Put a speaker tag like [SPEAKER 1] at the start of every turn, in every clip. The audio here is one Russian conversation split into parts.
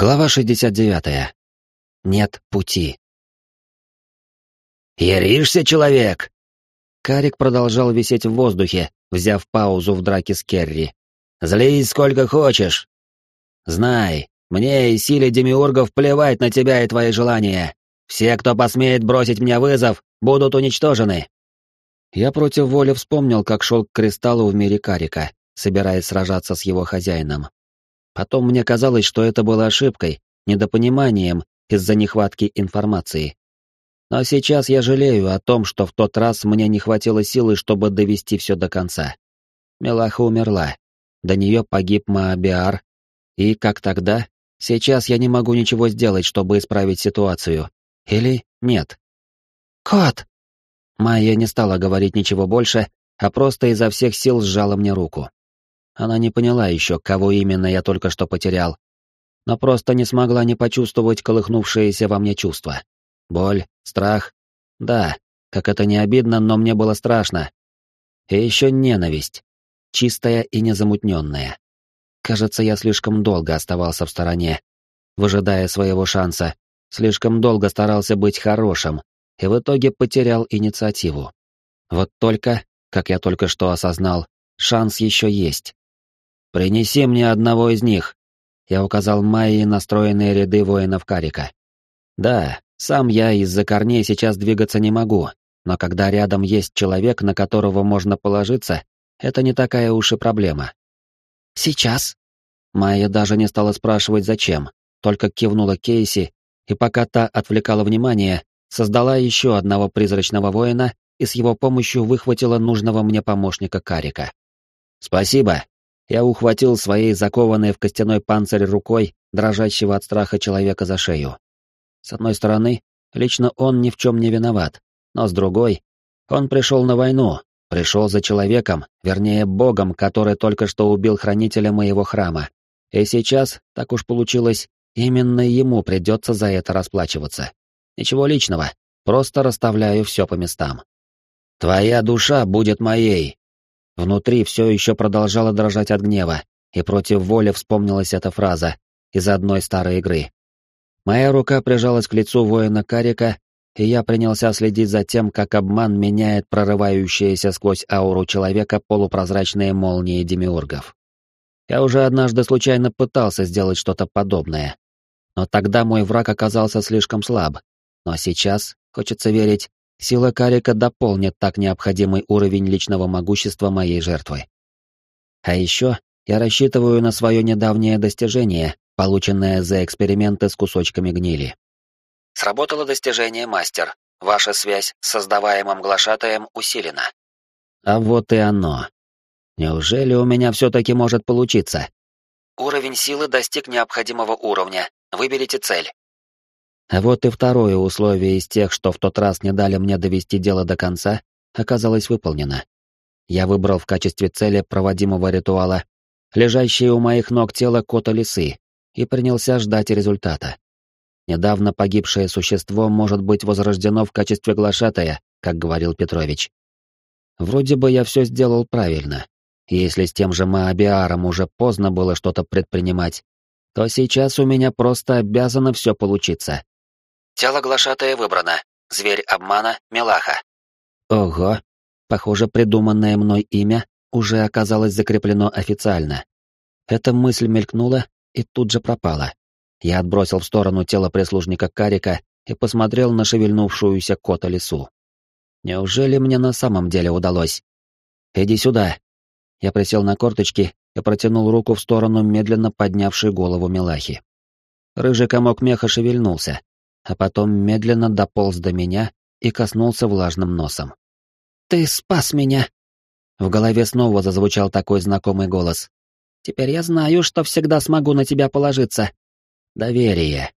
[SPEAKER 1] Глава 69. Нет пути.
[SPEAKER 2] «Яришься, человек?»
[SPEAKER 1] Карик продолжал висеть в воздухе, взяв паузу в драке с Керри.
[SPEAKER 2] «Злись сколько хочешь. Знай, мне и силе демиургов плевать на тебя и твои желания. Все, кто посмеет бросить мне вызов, будут уничтожены».
[SPEAKER 1] Я против воли вспомнил, как шел к кристаллу в мире Карика, собираясь сражаться с его хозяином. Потом мне казалось, что это было ошибкой, недопониманием из-за нехватки информации. Но сейчас я жалею о том, что в тот раз мне не хватило силы, чтобы довести все до конца. Мелаха умерла. До нее погиб Маабиар. И, как тогда, сейчас я не могу ничего сделать, чтобы исправить ситуацию. Или нет? «Кот!» Майя не стала говорить ничего больше, а просто изо всех сил сжала мне руку. Она не поняла еще, кого именно я только что потерял, но просто не смогла не почувствовать колыхнувшееся во мне чувство. Боль, страх. Да, как это не обидно, но мне было страшно. И еще ненависть. Чистая и незамутненная. Кажется, я слишком долго оставался в стороне, выжидая своего шанса, слишком долго старался быть хорошим, и в итоге потерял инициативу. Вот только, как я только что осознал, шанс еще есть. «Принеси мне одного из них», — я указал Майи настроенные ряды воинов Карика. «Да, сам я из-за корней сейчас двигаться не могу, но когда рядом есть человек, на которого можно положиться, это не такая уж и проблема». «Сейчас?» Майя даже не стала спрашивать, зачем, только кивнула Кейси, и пока та отвлекала внимание, создала еще одного призрачного воина и с его помощью выхватила нужного мне помощника Карика. «Спасибо», я ухватил своей закованной в костяной панцирь рукой дрожащего от страха человека за шею. С одной стороны, лично он ни в чем не виноват, но с другой, он пришел на войну, пришел за человеком, вернее, богом, который только что убил хранителя моего храма. И сейчас, так уж получилось, именно ему придется за это расплачиваться. Ничего личного, просто расставляю все по местам. «Твоя душа будет моей», Внутри все еще продолжало дрожать от гнева, и против воли вспомнилась эта фраза из одной старой игры. Моя рука прижалась к лицу воина Карика, и я принялся следить за тем, как обман меняет прорывающиеся сквозь ауру человека полупрозрачные молнии демиургов. Я уже однажды случайно пытался сделать что-то подобное, но тогда мой враг оказался слишком слаб. Но сейчас, хочется верить, Сила карика дополнит так необходимый уровень личного могущества моей жертвы. А еще я рассчитываю на свое недавнее достижение, полученное за эксперименты с кусочками гнили. Сработало достижение мастер. Ваша связь с создаваемым глашатаем усилена. А вот и оно. Неужели у меня все-таки может получиться? Уровень силы достиг необходимого уровня. Выберите цель. А вот и второе условие из тех, что в тот раз не дали мне довести дело до конца, оказалось выполнено. Я выбрал в качестве цели проводимого ритуала лежащее у моих ног тело кота лисы и принялся ждать результата. Недавно погибшее существо может быть возрождено в качестве глашатая, как говорил Петрович. Вроде бы я все сделал правильно. Если с тем же Маабиаром уже поздно было что-то предпринимать, то сейчас у меня просто обязано все получиться. Тело глашатая выбрано. Зверь обмана — Мелаха. Ого. Похоже, придуманное мной имя уже оказалось закреплено официально. Эта мысль мелькнула и тут же пропала. Я отбросил в сторону тело прислужника Карика и посмотрел на шевельнувшуюся кота лесу. Неужели мне на самом деле удалось? Иди сюда. Я присел на корточки и протянул руку в сторону медленно поднявшей голову Мелахи. Рыжий комок меха шевельнулся, а потом медленно дополз до меня и коснулся влажным носом. «Ты спас меня!» В голове снова зазвучал такой знакомый голос. «Теперь я знаю, что всегда смогу на тебя положиться». Доверие.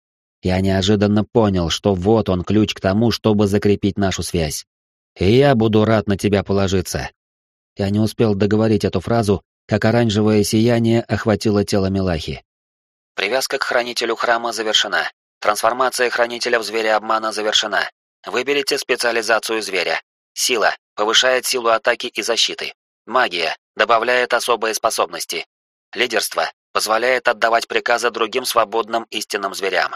[SPEAKER 1] Я неожиданно понял, что вот он ключ к тому, чтобы закрепить нашу связь. И я буду рад на тебя положиться. Я не успел договорить эту фразу, как оранжевое сияние охватило тело Милахи. Привязка к хранителю храма завершена. Трансформация хранителя в зверя обмана завершена. Выберите специализацию зверя. Сила повышает силу атаки и защиты. Магия добавляет особые способности. Лидерство позволяет отдавать приказы другим свободным истинным зверям.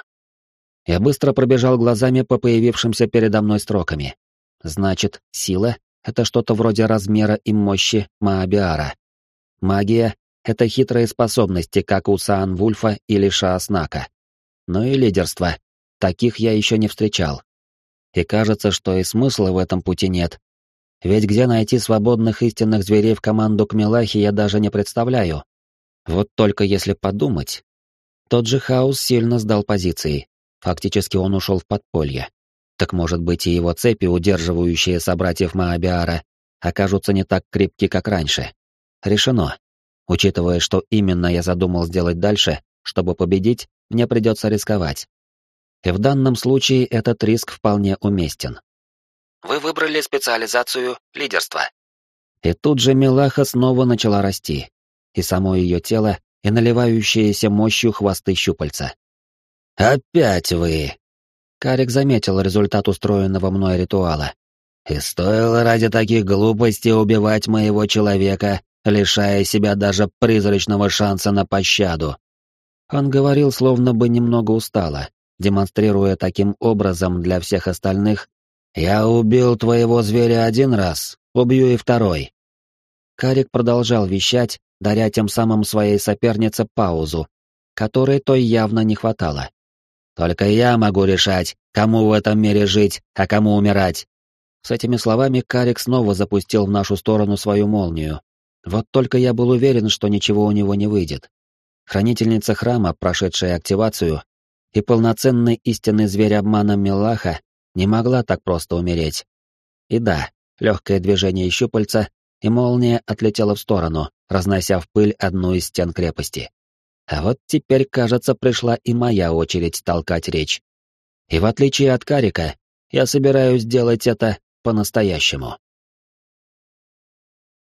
[SPEAKER 2] Я быстро пробежал глазами по появившимся передо мной строками. Значит, сила — это что-то вроде размера и мощи Маабиара. Магия — это хитрые способности, как у Саан-Вульфа или Шааснака. Ну и лидерство. Таких я еще не встречал. И кажется, что и смысла в этом пути нет. Ведь где найти свободных истинных зверей в команду к Милахе я даже не представляю. Вот только если подумать... Тот же Хаус сильно сдал позиции. Фактически он ушел в подполье. Так может быть и его цепи, удерживающие собратьев Маабиара, окажутся не так крепки, как раньше. Решено. Учитывая, что именно я задумал сделать дальше, чтобы победить, мне придется рисковать. И в данном случае этот риск вполне уместен.
[SPEAKER 1] Вы выбрали специализацию лидерства.
[SPEAKER 2] И тут же Милаха снова начала расти. И само ее тело, и наливающиеся мощью хвосты щупальца.
[SPEAKER 3] «Опять вы!»
[SPEAKER 2] Карик заметил результат устроенного мной ритуала.
[SPEAKER 3] «И стоило ради таких глупостей убивать моего человека, лишая себя даже призрачного шанса на пощаду».
[SPEAKER 2] Он говорил словно бы немного устало, демонстрируя таким образом для всех остальных
[SPEAKER 3] «Я убил твоего зверя один раз, убью и второй».
[SPEAKER 2] Карик продолжал вещать, даря тем самым своей сопернице паузу, которой той явно не хватало.
[SPEAKER 3] Только я могу решать, кому в этом мире жить, а кому умирать.
[SPEAKER 2] С этими словами Карик снова запустил в нашу сторону свою молнию. Вот только я был уверен, что ничего у него не выйдет. Хранительница храма, прошедшая активацию, и полноценный истинный зверь обмана Милаха не могла так просто умереть. И да, легкое движение щупальца, и молния отлетела в сторону, разнося в пыль одну из стен крепости. А вот теперь, кажется, пришла и моя очередь толкать речь. И в отличие от Карика, я собираюсь делать это по-настоящему.